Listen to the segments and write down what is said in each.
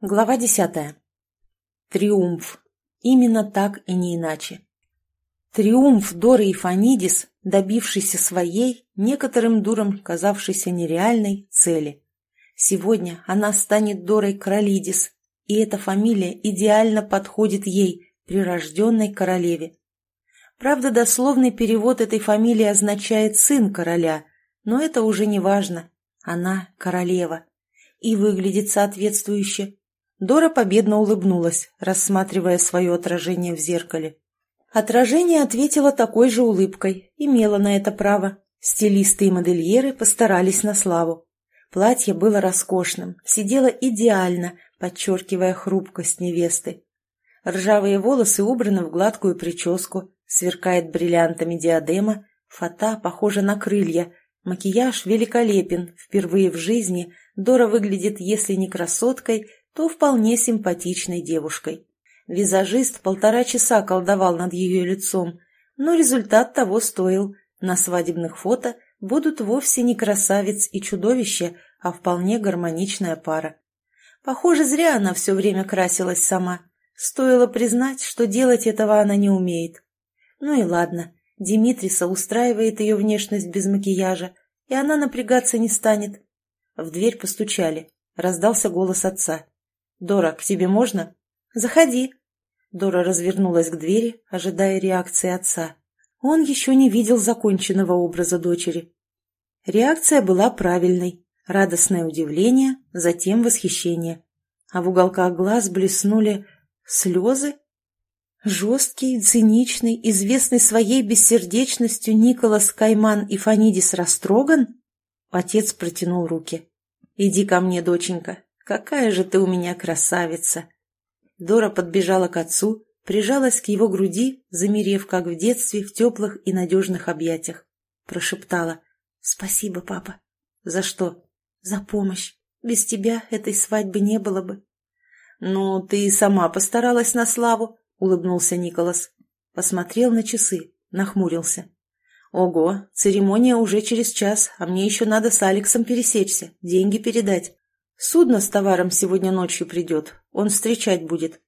Глава десятая. Триумф. Именно так и не иначе. Триумф Доры и Фанидис, добившийся своей, некоторым дурам казавшейся нереальной, цели. Сегодня она станет Дорой Королидис, и эта фамилия идеально подходит ей, прирожденной королеве. Правда, дословный перевод этой фамилии означает «сын короля», но это уже не важно. Она королева. И выглядит соответствующе. Дора победно улыбнулась, рассматривая свое отражение в зеркале. Отражение ответило такой же улыбкой, имело на это право. Стилисты и модельеры постарались на славу. Платье было роскошным, сидело идеально, подчеркивая хрупкость невесты. Ржавые волосы убраны в гладкую прическу, сверкает бриллиантами диадема, фата похожа на крылья, макияж великолепен, впервые в жизни Дора выглядит, если не красоткой, то вполне симпатичной девушкой. Визажист полтора часа колдовал над ее лицом, но результат того стоил. На свадебных фото будут вовсе не красавец и чудовище, а вполне гармоничная пара. Похоже, зря она все время красилась сама. Стоило признать, что делать этого она не умеет. Ну и ладно, Димитриса устраивает ее внешность без макияжа, и она напрягаться не станет. В дверь постучали. Раздался голос отца. «Дора, к тебе можно?» «Заходи». Дора развернулась к двери, ожидая реакции отца. Он еще не видел законченного образа дочери. Реакция была правильной. Радостное удивление, затем восхищение. А в уголках глаз блеснули слезы. Жесткий, циничный, известный своей бессердечностью Николас Кайман и Фанидис растроган? Отец протянул руки. «Иди ко мне, доченька, «Какая же ты у меня красавица!» Дора подбежала к отцу, прижалась к его груди, замерев, как в детстве, в теплых и надежных объятиях. Прошептала «Спасибо, папа». «За что?» «За помощь. Без тебя этой свадьбы не было бы». «Ну, ты сама постаралась на славу», — улыбнулся Николас. Посмотрел на часы, нахмурился. «Ого, церемония уже через час, а мне еще надо с Алексом пересечься, деньги передать. Судно с товаром сегодня ночью придет. Он встречать будет.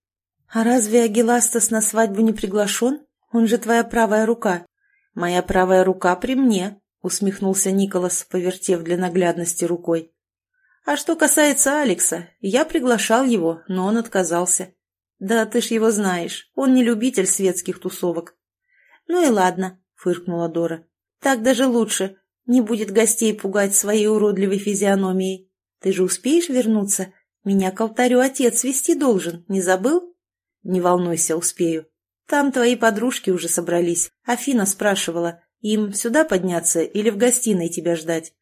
А разве Агиластас на свадьбу не приглашен? Он же твоя правая рука. Моя правая рука при мне, усмехнулся Николас, повертев для наглядности рукой. А что касается Алекса, я приглашал его, но он отказался. Да ты ж его знаешь, он не любитель светских тусовок. Ну и ладно, фыркнула Дора. Так даже лучше. Не будет гостей пугать своей уродливой физиономией. Ты же успеешь вернуться? Меня к алтарю отец вести должен, не забыл? Не волнуйся, успею. Там твои подружки уже собрались. Афина спрашивала, им сюда подняться или в гостиной тебя ждать?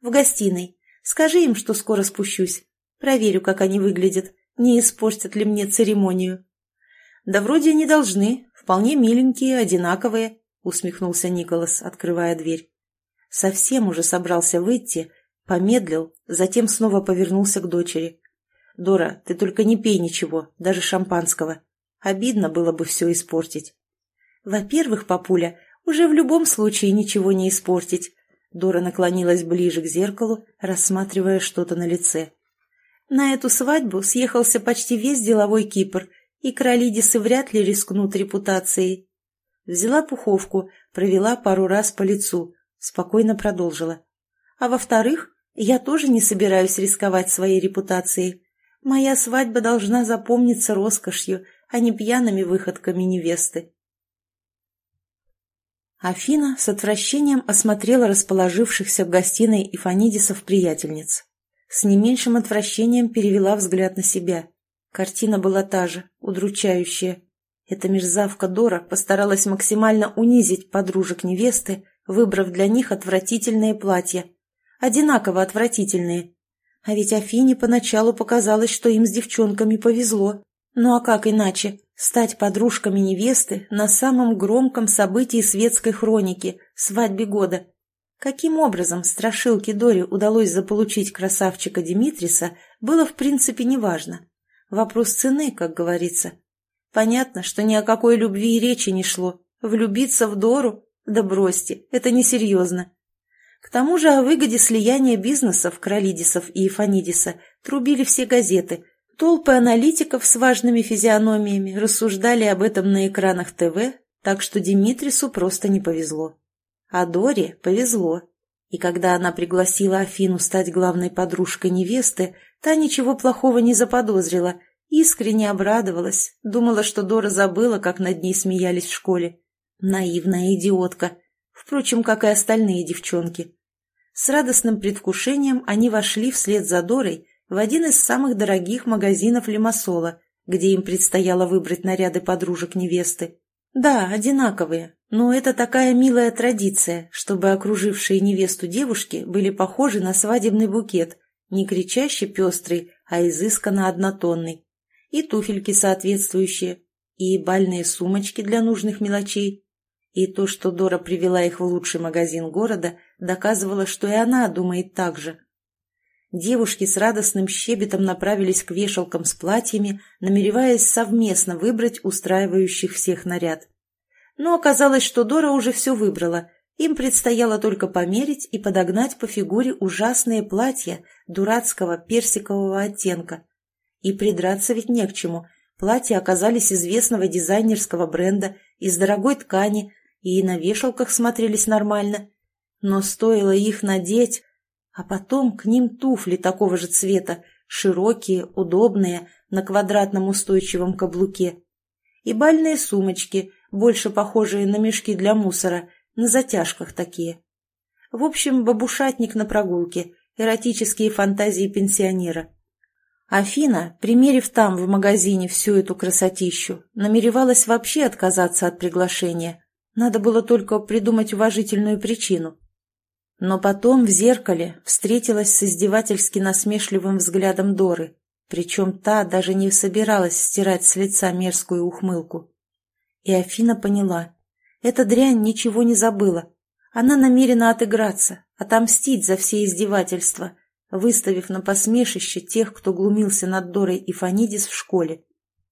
В гостиной. Скажи им, что скоро спущусь. Проверю, как они выглядят. Не испортят ли мне церемонию? Да вроде не должны. Вполне миленькие, одинаковые, усмехнулся Николас, открывая дверь. Совсем уже собрался выйти, Помедлил, затем снова повернулся к дочери. «Дора, ты только не пей ничего, даже шампанского. Обидно было бы все испортить». «Во-первых, папуля, уже в любом случае ничего не испортить». Дора наклонилась ближе к зеркалу, рассматривая что-то на лице. «На эту свадьбу съехался почти весь деловой Кипр, и кролидисы вряд ли рискнут репутацией». Взяла пуховку, провела пару раз по лицу, спокойно продолжила. «А во-вторых, я тоже не собираюсь рисковать своей репутацией. Моя свадьба должна запомниться роскошью, а не пьяными выходками невесты. Афина с отвращением осмотрела расположившихся в гостиной Ифанидисов приятельниц. С не меньшим отвращением перевела взгляд на себя. Картина была та же, удручающая. Эта мерзавка Дора постаралась максимально унизить подружек невесты, выбрав для них отвратительные платья, одинаково отвратительные. А ведь Афине поначалу показалось, что им с девчонками повезло. Ну а как иначе? Стать подружками невесты на самом громком событии светской хроники – свадьбе года. Каким образом страшилке Дори удалось заполучить красавчика Димитриса, было в принципе неважно. Вопрос цены, как говорится. Понятно, что ни о какой любви и речи не шло. Влюбиться в Дору? Да бросьте, это несерьезно. К тому же о выгоде слияния бизнесов Кролидисов и Фанидиса трубили все газеты, Толпы аналитиков с важными физиономиями рассуждали об этом на экранах ТВ, так что Димитрису просто не повезло. А Доре повезло. И когда она пригласила Афину стать главной подружкой невесты, та ничего плохого не заподозрила, искренне обрадовалась, думала, что Дора забыла, как над ней смеялись в школе. Наивная идиотка. Впрочем, как и остальные девчонки. С радостным предвкушением они вошли вслед за Дорой в один из самых дорогих магазинов Лимассола, где им предстояло выбрать наряды подружек невесты. Да, одинаковые, но это такая милая традиция, чтобы окружившие невесту девушки были похожи на свадебный букет, не кричаще пестрый, а изысканно однотонный. И туфельки соответствующие, и бальные сумочки для нужных мелочей. И то, что Дора привела их в лучший магазин города, доказывало, что и она думает так же. Девушки с радостным щебетом направились к вешалкам с платьями, намереваясь совместно выбрать устраивающих всех наряд. Но оказалось, что Дора уже все выбрала. Им предстояло только померить и подогнать по фигуре ужасные платья дурацкого персикового оттенка. И придраться ведь не к чему. Платья оказались известного дизайнерского бренда, из дорогой ткани, и на вешалках смотрелись нормально. Но стоило их надеть, а потом к ним туфли такого же цвета, широкие, удобные, на квадратном устойчивом каблуке. И бальные сумочки, больше похожие на мешки для мусора, на затяжках такие. В общем, бабушатник на прогулке, эротические фантазии пенсионера. Афина, примерив там в магазине всю эту красотищу, намеревалась вообще отказаться от приглашения. Надо было только придумать уважительную причину. Но потом в зеркале встретилась с издевательски насмешливым взглядом Доры, причем та даже не собиралась стирать с лица мерзкую ухмылку. И Афина поняла, эта дрянь ничего не забыла. Она намерена отыграться, отомстить за все издевательства, выставив на посмешище тех, кто глумился над Дорой и Фанидис в школе.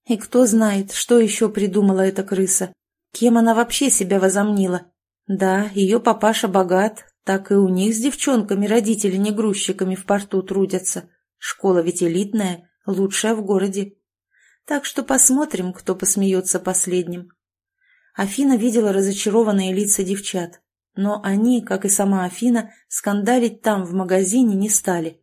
И кто знает, что еще придумала эта крыса, кем она вообще себя возомнила. Да, ее папаша богат, так и у них с девчонками родители не грузчиками в порту трудятся. Школа ведь элитная, лучшая в городе. Так что посмотрим, кто посмеется последним. Афина видела разочарованные лица девчат, но они, как и сама Афина, скандалить там, в магазине, не стали.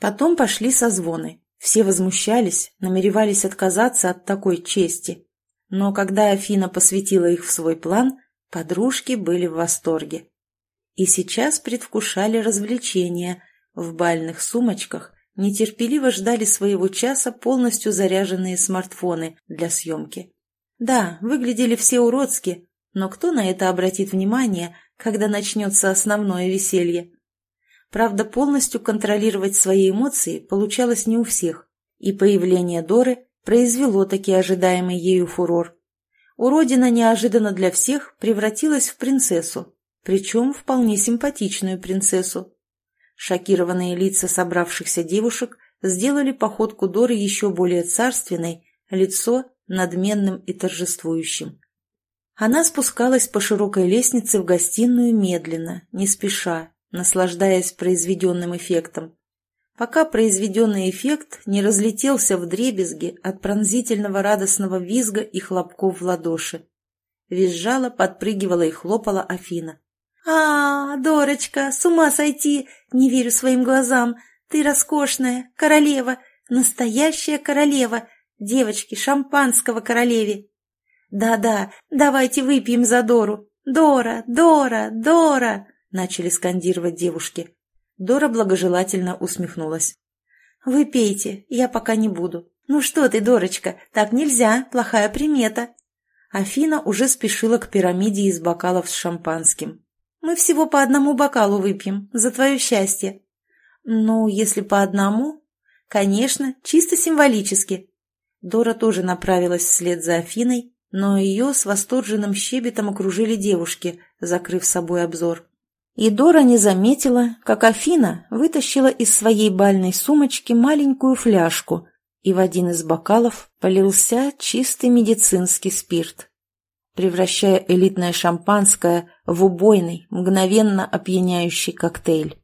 Потом пошли созвоны. Все возмущались, намеревались отказаться от такой чести. Но когда Афина посвятила их в свой план, подружки были в восторге и сейчас предвкушали развлечения. В бальных сумочках нетерпеливо ждали своего часа полностью заряженные смартфоны для съемки. Да, выглядели все уродски, но кто на это обратит внимание, когда начнется основное веселье? Правда, полностью контролировать свои эмоции получалось не у всех, и появление Доры произвело таки ожидаемый ею фурор. Уродина неожиданно для всех превратилась в принцессу, причем вполне симпатичную принцессу. Шокированные лица собравшихся девушек сделали походку Доры еще более царственной, лицо надменным и торжествующим. Она спускалась по широкой лестнице в гостиную медленно, не спеша, наслаждаясь произведенным эффектом. Пока произведенный эффект не разлетелся в дребезги от пронзительного радостного визга и хлопков в ладоши. Визжала, подпрыгивала и хлопала Афина. «А, Дорочка, с ума сойти! Не верю своим глазам! Ты роскошная, королева, настоящая королева! Девочки, шампанского королеве!» «Да-да, давайте выпьем за Дору! Дора, Дора, Дора!» начали скандировать девушки. Дора благожелательно усмехнулась. «Вы пейте, я пока не буду. Ну что ты, Дорочка, так нельзя, плохая примета». Афина уже спешила к пирамиде из бокалов с шампанским. Мы всего по одному бокалу выпьем, за твое счастье. Ну, если по одному, конечно, чисто символически. Дора тоже направилась вслед за Афиной, но ее с восторженным щебетом окружили девушки, закрыв собой обзор. И Дора не заметила, как Афина вытащила из своей бальной сумочки маленькую фляжку, и в один из бокалов полился чистый медицинский спирт превращая элитное шампанское в убойный, мгновенно опьяняющий коктейль.